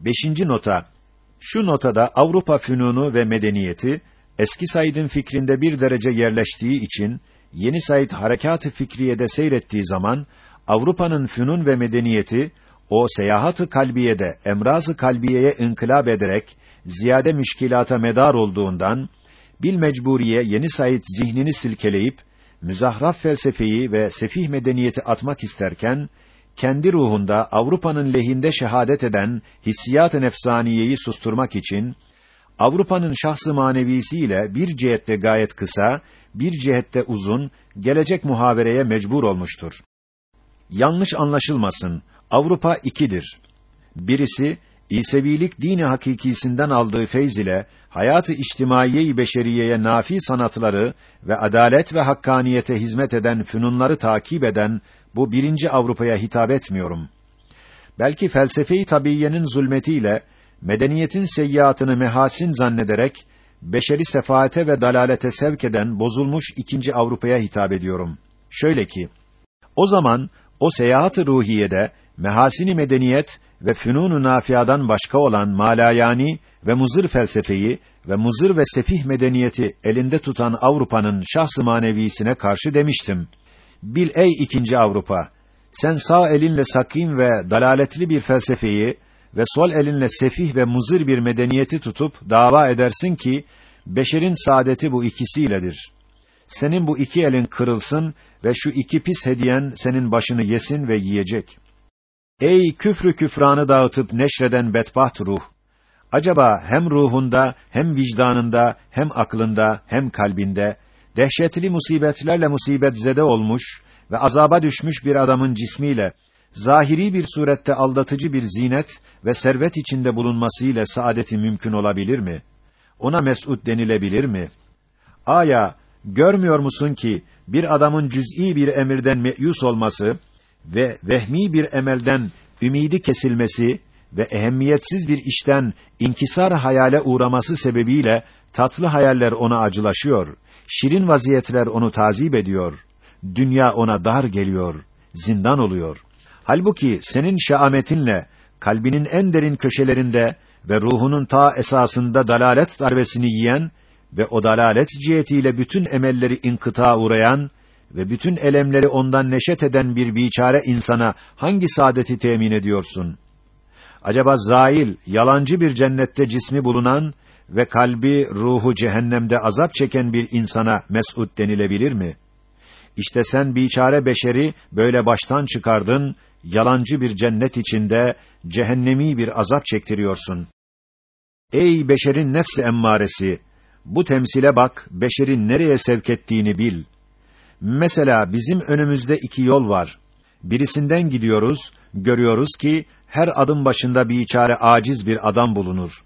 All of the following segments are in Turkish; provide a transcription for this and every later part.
Beşinci nota. Şu notada Avrupa fünunu ve medeniyeti, eski Said'in fikrinde bir derece yerleştiği için, yeni Said harekat-ı fikriyede seyrettiği zaman, Avrupa'nın fünun ve medeniyeti, o seyahat-ı kalbiyede, emraz-ı kalbiyeye inkılap ederek, ziyade müşkilata medar olduğundan, bil mecburiye yeni Said zihnini silkeleyip, müzahraf felsefeyi ve sefih medeniyeti atmak isterken, kendi ruhunda Avrupa'nın lehinde şehadet eden hissiyat-ı nefsaniyeyi susturmak için Avrupa'nın şahsı manevisiyle bir cihette gayet kısa, bir cihette uzun, gelecek muhabereye mecbur olmuştur. Yanlış anlaşılmasın. Avrupa ikidir. Birisi İsevilik dini hakikisinden aldığı feyz ile hayatı içtimaiye-i beşeriyeye nafi sanatları ve adalet ve hakkaniyete hizmet eden fünunları takip eden bu birinci Avrupa'ya hitap etmiyorum. Belki felsefe-i tabiiyenin zulmetiyle medeniyetin seyyiatını mehasin zannederek beşeri sefaate ve dalalete sevk eden bozulmuş ikinci Avrupa'ya hitap ediyorum. Şöyle ki, o zaman o seyahat-ı ruhiyede mehasini medeniyet ve fünun-u nafiadan başka olan malayani ve muzır felsefeyi ve muzır ve sefih medeniyeti elinde tutan Avrupa'nın şahs-ı manevisine karşı demiştim. Bil ey ikinci Avrupa, sen sağ elinle sakim ve dalaletli bir felsefeyi ve sol elinle sefih ve muzır bir medeniyeti tutup dava edersin ki beşerin saadeti bu ikisiyledir. Senin bu iki elin kırılsın ve şu iki pis hediyen senin başını yesin ve yiyecek. Ey küfrü küfranı dağıtıp neşreden bedbaht ruh! Acaba hem ruhunda, hem vicdanında, hem aklında, hem kalbinde dehşetli musibetlerle musibet zede olmuş ve azaba düşmüş bir adamın cismiyle zahiri bir surette aldatıcı bir zinet ve servet içinde bulunmasıyla saadeti mümkün olabilir mi? Ona mes'ud denilebilir mi? Aya görmüyor musun ki bir adamın cüz'i bir emirden meyus olması ve vehmi bir emelden ümidi kesilmesi ve ehemmiyetsiz bir işten inkisar hayale uğraması sebebiyle tatlı hayaller ona acılaşıyor. Şirin vaziyetler onu tazip ediyor. Dünya ona dar geliyor, zindan oluyor. Halbuki senin şeametinle kalbinin en derin köşelerinde ve ruhunun ta esasında dalalet darbesini yiyen ve o dalalet cihetiyle bütün emelleri inkıta uğrayan ve bütün elemleri ondan neşet eden bir biçare insana hangi saadeti temin ediyorsun? Acaba zail, yalancı bir cennette cismi bulunan ve kalbi, ruhu cehennemde azap çeken bir insana mes'ud denilebilir mi? İşte sen biçare beşeri böyle baştan çıkardın, yalancı bir cennet içinde cehennemi bir azap çektiriyorsun. Ey beşerin nefsi emmaresi, bu temsile bak, beşerin nereye sevk ettiğini bil. Mesela bizim önümüzde iki yol var. Birisinden gidiyoruz, görüyoruz ki her adım başında bir çare aciz bir adam bulunur.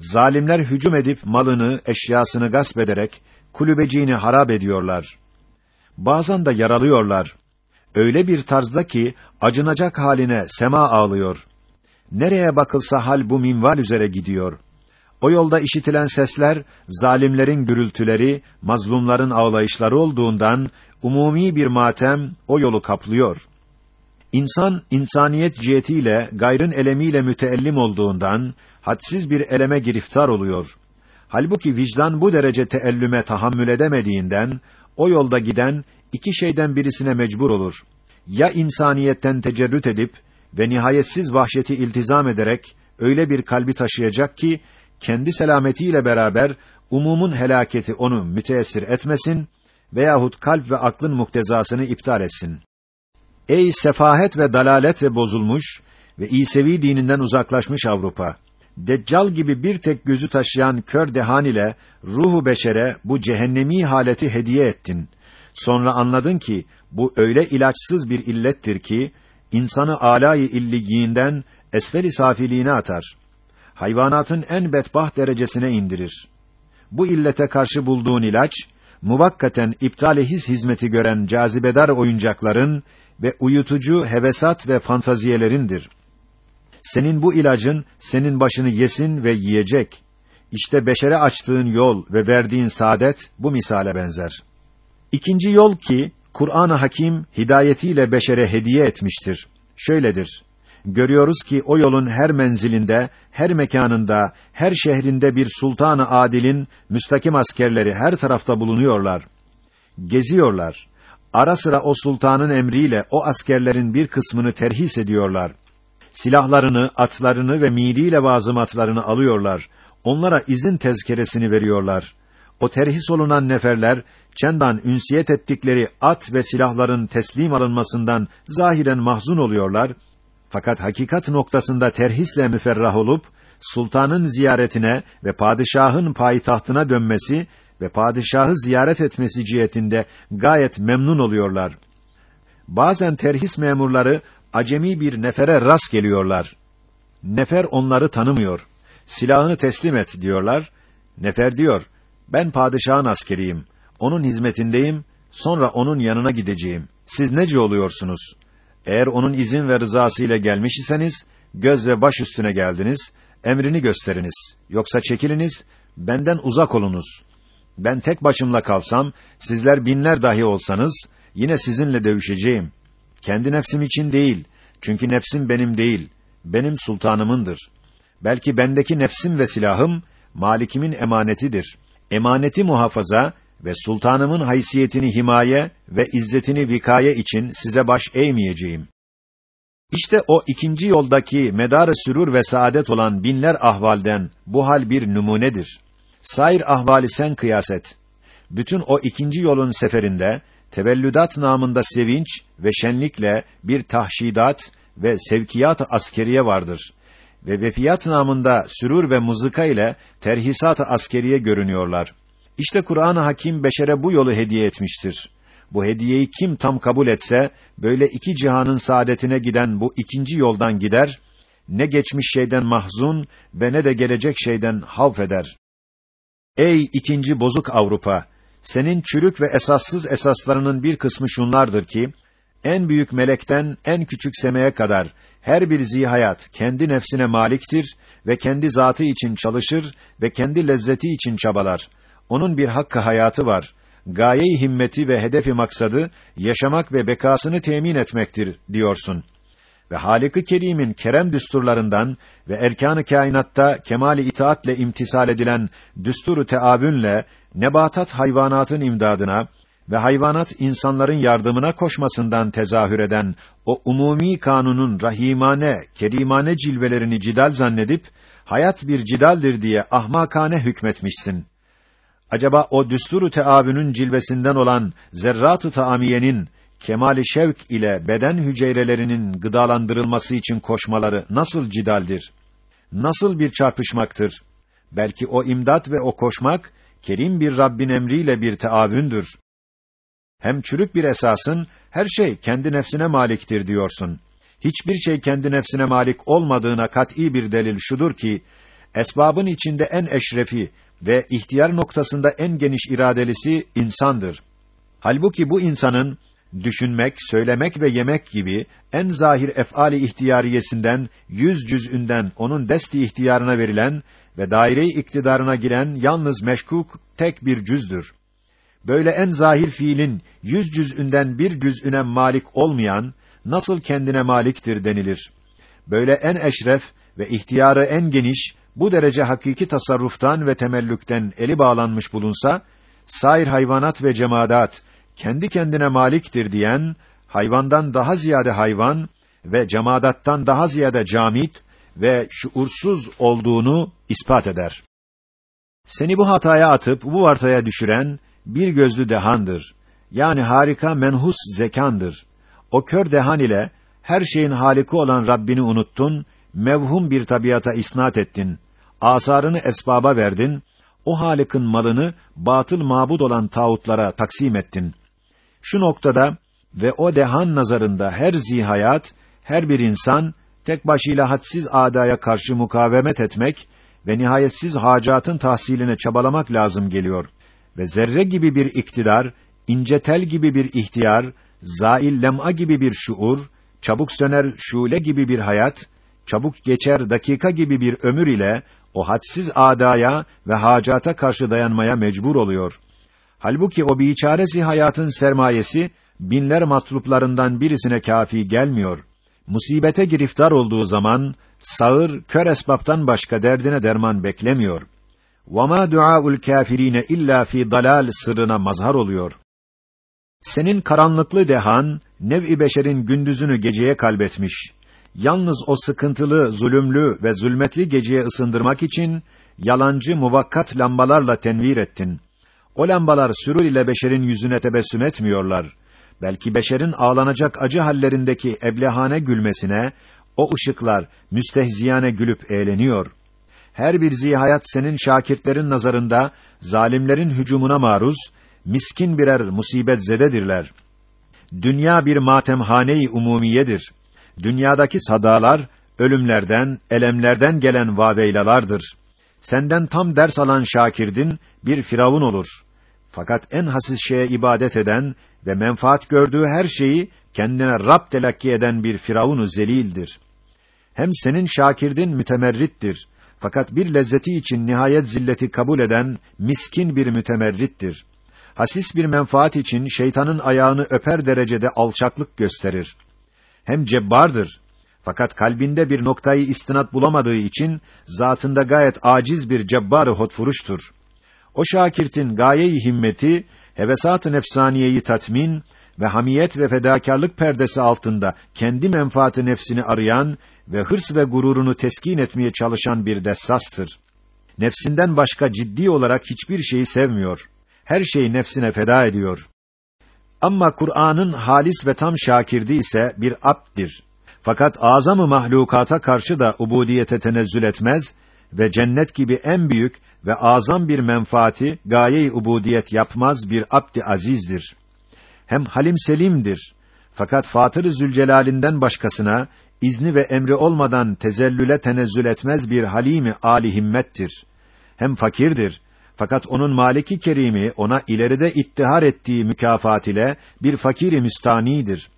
Zalimler hücum edip malını, eşyasını gasp ederek kulübeciğini harap ediyorlar. Bazen de yaralıyorlar. Öyle bir tarzda ki acınacak haline sema ağlıyor. Nereye bakılsa hal bu minval üzere gidiyor. O yolda işitilen sesler zalimlerin gürültüleri, mazlumların ağlayışları olduğundan umumi bir matem o yolu kaplıyor. İnsan insaniyet cihetiyle gayrın elemiyle müteellim olduğundan hadsiz bir eleme giriftar oluyor. Halbuki vicdan bu derece teellüme tahammül edemediğinden o yolda giden iki şeyden birisine mecbur olur. Ya insaniyetten tecerrüt edip ve nihayetsiz vahşeti iltizam ederek öyle bir kalbi taşıyacak ki kendi selametiyle beraber umumun helaketi onu müteessir etmesin veyahut kalp ve aklın muktezasını iptal etsin. Ey sefahet ve dalaletle bozulmuş ve İsevi dininden uzaklaşmış Avrupa! Deccal gibi bir tek gözü taşıyan kör dehan ile ruhu beşere bu cehennemi haleti hediye ettin. Sonra anladın ki bu öyle ilaçsız bir illettir ki insanı alâ-i illiyinden esfel-i safiliğine atar. Hayvanatın en bedbaht derecesine indirir. Bu illete karşı bulduğun ilaç muvakkaten iptal-i his hizmeti gören cazibedar oyuncakların ve uyutucu hevesat ve fantaziyelerindir. Senin bu ilacın senin başını yesin ve yiyecek. İşte beşere açtığın yol ve verdiğin saadet bu misale benzer. İkinci yol ki Kur'an-ı Hakim hidayetiyle beşere hediye etmiştir. Şöyledir. görüyoruz ki o yolun her menzilinde, her mekanında, her şehrinde bir sultanı adilin müstakim askerleri her tarafta bulunuyorlar. Geziyorlar. Ara sıra o sultanın emriyle o askerlerin bir kısmını terhis ediyorlar. Silahlarını, atlarını ve miriyle bazımatlarını alıyorlar. Onlara izin tezkeresini veriyorlar. O terhis olunan neferler, çendan ünsiyet ettikleri at ve silahların teslim alınmasından zahiren mahzun oluyorlar. Fakat hakikat noktasında terhisle müferrah olup, sultanın ziyaretine ve padişahın payitahtına dönmesi ve padişahı ziyaret etmesi cihetinde gayet memnun oluyorlar. Bazen terhis memurları acemi bir nefere rast geliyorlar. Nefer onları tanımıyor. Silahını teslim et diyorlar. Nefer diyor: "Ben padişahın askeriyim. Onun hizmetindeyim. Sonra onun yanına gideceğim. Siz nece oluyorsunuz? Eğer onun izin ve rızası ile gelmiş iseniz göz ve baş üstüne geldiniz. Emrini gösteriniz. Yoksa çekiliniz. Benden uzak olunuz. Ben tek başımla kalsam, sizler binler dahi olsanız, yine sizinle dövüşeceğim. Kendi nefsim için değil, çünkü nefsim benim değil, benim sultanımındır. Belki bendeki nefsim ve silahım, malikimin emanetidir. Emaneti muhafaza ve sultanımın haysiyetini himaye ve izzetini vikaye için size baş eğmeyeceğim. İşte o ikinci yoldaki medar sürur ve saadet olan binler ahvalden bu hal bir numunedir. Sair ahvali sen kıyas et. Bütün o ikinci yolun seferinde tevellüdat namında sevinç ve şenlikle bir tahşidat ve sevkiyat askeriye vardır. Ve vefiyat namında sürur ve mızıka ile terhisat askeriye görünüyorlar. İşte Kur'an-ı Hakim beşere bu yolu hediye etmiştir. Bu hediyeyi kim tam kabul etse, böyle iki cihanın saadetine giden bu ikinci yoldan gider, ne geçmiş şeyden mahzun ve ne de gelecek şeyden havf eder. Ey ikinci bozuk Avrupa! Senin çürük ve esassız esaslarının bir kısmı şunlardır ki, en büyük melekten en küçük semeye kadar her bir zihayat kendi nefsine maliktir ve kendi zatı için çalışır ve kendi lezzeti için çabalar. Onun bir hakkı hayatı var. Gaye-i himmeti ve hedefi maksadı yaşamak ve bekasını temin etmektir diyorsun. Ve Halık-ı Kerim'in kerem düsturlarından ve erkan-ı kainatta kemali itaatle imtisal edilen düsturu teabünle nebatat hayvanatın imdadına ve hayvanat insanların yardımına koşmasından tezahür eden o umumi kanunun rahimane, kerimane cilvelerini cidal zannedip hayat bir cidaldir diye ahmakane hükmetmişsin. Acaba o düsturu teabünün cilvesinden olan zerrat-ı taamiyenin kemali şevk ile beden hücrelerinin gıdalandırılması için koşmaları nasıl cidaldir? Nasıl bir çarpışmaktır? Belki o imdat ve o koşmak kerim bir Rabbin emriyle bir teavündür. Hem çürük bir esasın her şey kendi nefsine maliktir diyorsun. Hiçbir şey kendi nefsine malik olmadığına kat'î bir delil şudur ki esbabın içinde en eşrefi ve ihtiyar noktasında en geniş iradelisi insandır. Halbuki bu insanın düşünmek, söylemek ve yemek gibi en zahir ef'ali ihtiyariyesinden yüz cüz'ünden onun desti ihtiyarına verilen ve daire-i iktidarına giren yalnız meşkuk tek bir cüzdür. Böyle en zahir fiilin yüz cüz'ünden bir cüz'üne malik olmayan nasıl kendine maliktir denilir. Böyle en eşref ve ihtiyarı en geniş bu derece hakiki tasarruftan ve temellükten eli bağlanmış bulunsa, sair hayvanat ve cemaat kendi kendine maliktir diyen, hayvandan daha ziyade hayvan ve cemadattan daha ziyade camit ve şuursuz olduğunu ispat eder. Seni bu hataya atıp bu vartaya düşüren bir gözlü dehandır. Yani harika menhus zekandır. O kör dehan ile her şeyin haliki olan Rabbini unuttun, mevhum bir tabiata isnat ettin. Asarını esbaba verdin. O Halık'ın malını batıl mabud olan tağutlara taksim ettin. Şu noktada ve o dehan nazarında her zihayat, her bir insan tek başıyla hadsiz adaya karşı mukavemet etmek ve nihayetsiz hacatın tahsiline çabalamak lazım geliyor. Ve zerre gibi bir iktidar, ince tel gibi bir ihtiyar, zail lem'a gibi bir şuur, çabuk söner şule gibi bir hayat, çabuk geçer dakika gibi bir ömür ile o hadsiz adaya ve hacata karşı dayanmaya mecbur oluyor. Halbuki o biçaresi hayatın sermayesi binler matluplarından birisine kafi gelmiyor musibete giriftar olduğu zaman sağır kör esbaptan başka derdine derman beklemiyor. Vama duaul kafirine illa fi dalal sırrına mazhar oluyor. Senin karanlıklı dehan nev'i beşerin gündüzünü geceye kalbetmiş. Yalnız o sıkıntılı, zulümlü ve zulmetli geceye ısındırmak için yalancı muvakkat lambalarla tenvir ettin. O lambalar sürül ile beşerin yüzüne tebessüm etmiyorlar. Belki beşerin ağlanacak acı hallerindeki eblehane gülmesine, o ışıklar müstehziyane gülüp eğleniyor. Her bir zihayat senin şakirtlerin nazarında, zalimlerin hücumuna maruz, miskin birer musibet zededirler. Dünya bir matemhane-i umumiyedir. Dünyadaki sadalar, ölümlerden, elemlerden gelen vaveylalardır. Senden tam ders alan şakirdin, bir firavun olur. Fakat en hassiz şeye ibadet eden ve menfaat gördüğü her şeyi kendine Rab telakki eden bir firavunu zelildir. Hem senin şakirdin mütemerrittir. Fakat bir lezzeti için nihayet zilleti kabul eden miskin bir mütemerrittir. Hasis bir menfaat için şeytanın ayağını öper derecede alçaklık gösterir. Hem cebbardır. Fakat kalbinde bir noktayı istinat bulamadığı için zatında gayet aciz bir cebbar-ı hotfuruştur. O şakirtin gaye-i himmeti hevesat-ı nefsaniyeyi tatmin ve hamiyet ve fedakarlık perdesi altında kendi menfaati nefsini arayan ve hırs ve gururunu teskin etmeye çalışan bir dessastır. Nefsinden başka ciddi olarak hiçbir şeyi sevmiyor. Her şeyi nefsine feda ediyor. Ama Kur'an'ın halis ve tam şakirdi ise bir abddir. Fakat azamı mahlukata karşı da ubudiyete tenezzül etmez ve cennet gibi en büyük ve azam bir menfaati gaye-i ubudiyet yapmaz bir abd azizdir. Hem halim selimdir. Fakat Fatır-ı Zülcelal'inden başkasına izni ve emri olmadan tezellüle tenezzül etmez bir halimi âli himmettir. Hem fakirdir. Fakat onun maliki kerimi ona ileride ittihar ettiği mükafat ile bir fakiri müstanidir.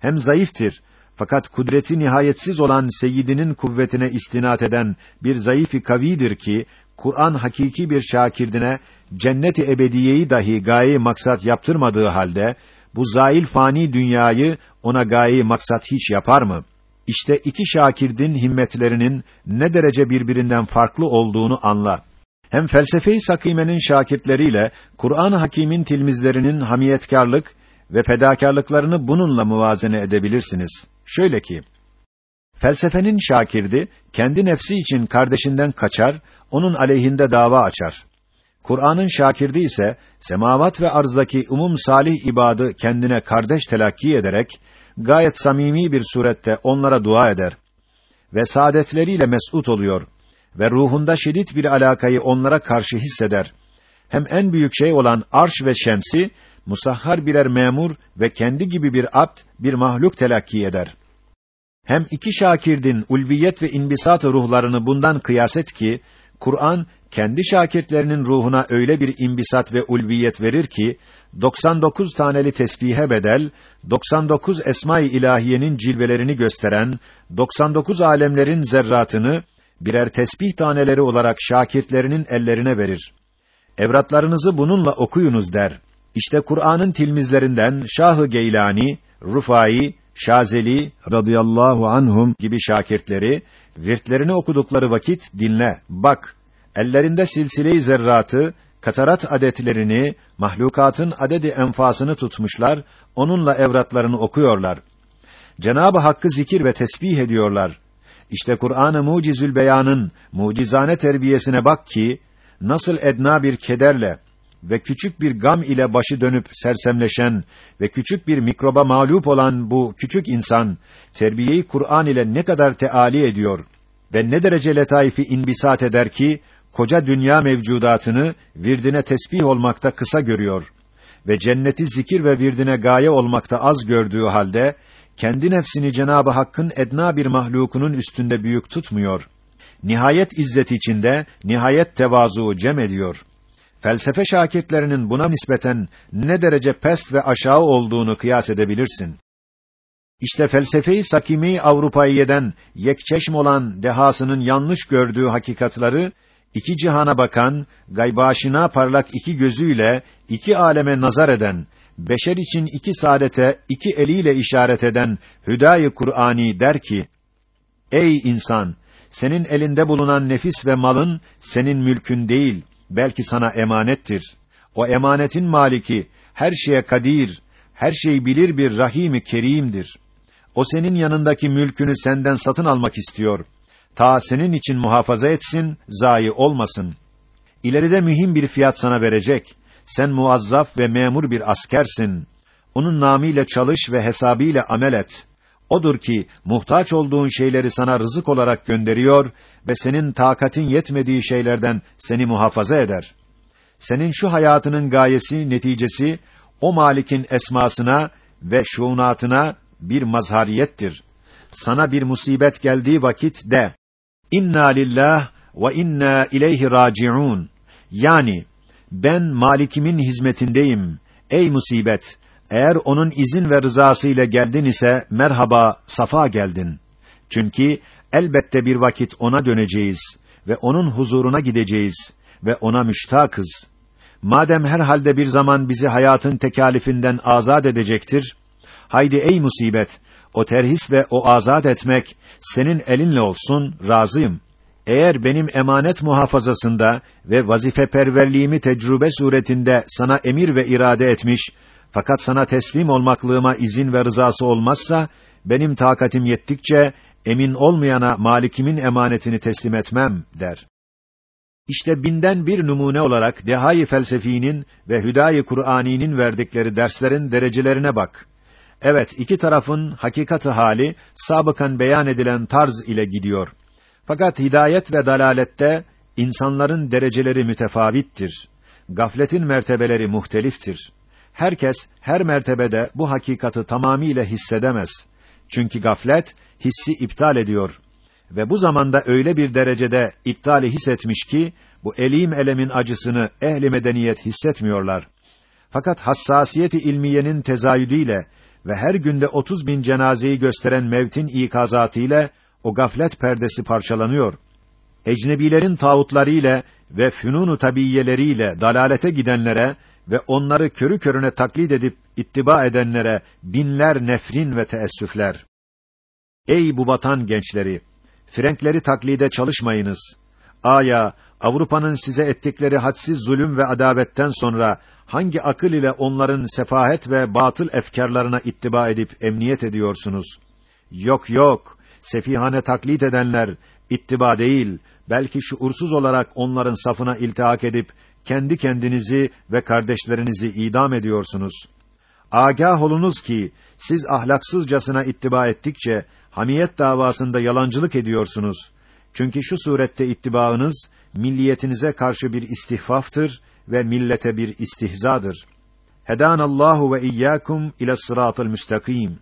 Hem zayıftır. Fakat kudreti nihayetsiz olan seyyidinin kuvvetine istinat eden bir zayıf kavidir ki Kur'an hakiki bir şakirdine cenneti ebediyeyi dahi gaye maksat yaptırmadığı halde bu zail fani dünyayı ona gaye maksat hiç yapar mı? İşte iki şakirdin himmetlerinin ne derece birbirinden farklı olduğunu anla. Hem felsefe-i sakimenin şakirtleriyle Kur'an-ı Hakîm'in tilmizlerinin hamiyetkarlık ve fedakarlıklarını bununla muvazene edebilirsiniz. Şöyle ki, felsefenin şakirdi kendi nefsi için kardeşinden kaçar, onun aleyhinde dava açar. Kur'an'ın şakirdi ise semavat ve arzdaki umum salih ibadı kendine kardeş telakki ederek gayet samimi bir surette onlara dua eder ve saadetleriyle mes'ud oluyor ve ruhunda şiddet bir alakayı onlara karşı hisseder. Hem en büyük şey olan arş ve şemsi musahhar birer memur ve kendi gibi bir abd, bir mahluk telakki eder. Hem iki şakirdin ulviyet ve inbisat ruhlarını bundan kıyas et ki Kur'an kendi şakirtlerinin ruhuna öyle bir imbisat ve ulviyet verir ki 99 taneli tesbihe bedel 99 esma-i ilahiyenin cilvelerini gösteren 99 alemlerin zerratını birer tesbih taneleri olarak şakirtlerinin ellerine verir. Evratlarınızı bununla okuyunuz der. İşte Kur'an'ın tilmizlerinden Şahı Geylani, Rufai, Şazeli radıyallahu anhum gibi şakirtleri virtlerini okudukları vakit dinle, bak. Ellerinde silsile-i zerratı, katarat adetlerini, mahlukatın adedi enfasını tutmuşlar, onunla evratlarını okuyorlar. Cenab-ı Hakk'ı zikir ve tesbih ediyorlar. İşte Kur'an-ı Mucizül Beyan'ın mucizane terbiyesine bak ki nasıl edna bir kederle ve küçük bir gam ile başı dönüp sersemleşen ve küçük bir mikroba mağlup olan bu küçük insan terbiyeyi Kur'an ile ne kadar teali ediyor ve ne derece letaifi inbisat eder ki koca dünya mevcudatını virdine tesbih olmakta kısa görüyor ve cenneti zikir ve virdine gaye olmakta az gördüğü halde kendi nefsini Cenabı Hakk'ın edna bir mahlukunun üstünde büyük tutmuyor. Nihayet izzet içinde nihayet tevazu cem ediyor. Felsefe şakirtlerinin buna nispeten ne derece pest ve aşağı olduğunu kıyas edebilirsin. İşte felsefeyi sakimi Avrupa'yı yekçeşm olan dehasının yanlış gördüğü hakikatları iki cihana bakan, gaybaşına parlak iki gözüyle iki aleme nazar eden beşer için iki saadete iki eliyle işaret eden Hüdayi Kur'ani der ki: Ey insan, senin elinde bulunan nefis ve malın senin mülkün değil, belki sana emanettir. O emanetin maliki her şeye kadir, her şeyi bilir bir Rahim-i Kerim'dir. O senin yanındaki mülkünü senden satın almak istiyor. Ta senin için muhafaza etsin, zayi olmasın. İleride mühim bir fiyat sana verecek. Sen muazzaf ve memur bir askersin. Onun namıyla çalış ve hesabıyla amel et. Odur ki muhtaç olduğun şeyleri sana rızık olarak gönderiyor ve senin takatin yetmediği şeylerden seni muhafaza eder. Senin şu hayatının gayesi, neticesi o malikin esmasına ve şuunatına bir mazhariyettir. Sana bir musibet geldiği vakit de İnna lillah ve inna ileyhi raciun. Yani ben malikimin hizmetindeyim. Ey musibet, eğer onun izin ve rızası ile geldin ise merhaba, safa geldin. Çünkü elbette bir vakit ona döneceğiz ve onun huzuruna gideceğiz ve ona müştakız. Madem her halde bir zaman bizi hayatın tekalifinden azad edecektir, haydi ey musibet, o terhis ve o azad etmek senin elinle olsun, razıyım. Eğer benim emanet muhafazasında ve vazife perverliğimi tecrübe suretinde sana emir ve irade etmiş, fakat sana teslim olmaklığıma izin ve rızası olmazsa, benim takatim yettikçe, emin olmayana malikimin emanetini teslim etmem, der. İşte binden bir numune olarak Dehai Felsefî'nin ve Hüdayi Kur'ani'nin verdikleri derslerin derecelerine bak. Evet, iki tarafın hakikati hali sabıkan beyan edilen tarz ile gidiyor. Fakat hidayet ve dalalette insanların dereceleri mütefavittir. Gafletin mertebeleri muhteliftir. Herkes her mertebede bu hakikati tamamiyle hissedemez. Çünkü gaflet hissi iptal ediyor ve bu zamanda öyle bir derecede iptali hissetmiş ki bu elim elemin acısını ehli medeniyet hissetmiyorlar. Fakat hassasiyeti ilmiyenin tezayüdüyle ve her günde 30 bin cenazeyi gösteren mevtin ikazatı ile o gaflet perdesi parçalanıyor. Ecnebilerin tağutları ile ve fünunu tabiyeleriyle dalalete gidenlere ve onları körü körüne taklit edip ittiba edenlere binler nefrin ve teessüfler. Ey bu vatan gençleri! Frenkleri taklide çalışmayınız. Aya, Avrupa'nın size ettikleri hadsiz zulüm ve adabetten sonra hangi akıl ile onların sefahet ve batıl efkarlarına ittiba edip emniyet ediyorsunuz? Yok yok, sefihane taklit edenler ittiba değil, belki şuursuz olarak onların safına iltihak edip kendi kendinizi ve kardeşlerinizi idam ediyorsunuz. Agah olunuz ki siz ahlaksızcasına ittiba ettikçe hamiyet davasında yalancılık ediyorsunuz. Çünkü şu surette ittibaınız milliyetinize karşı bir istihfaftır ve millete bir istihzadır. Hedanallahu ve iyyakum ila sıratal müstakim.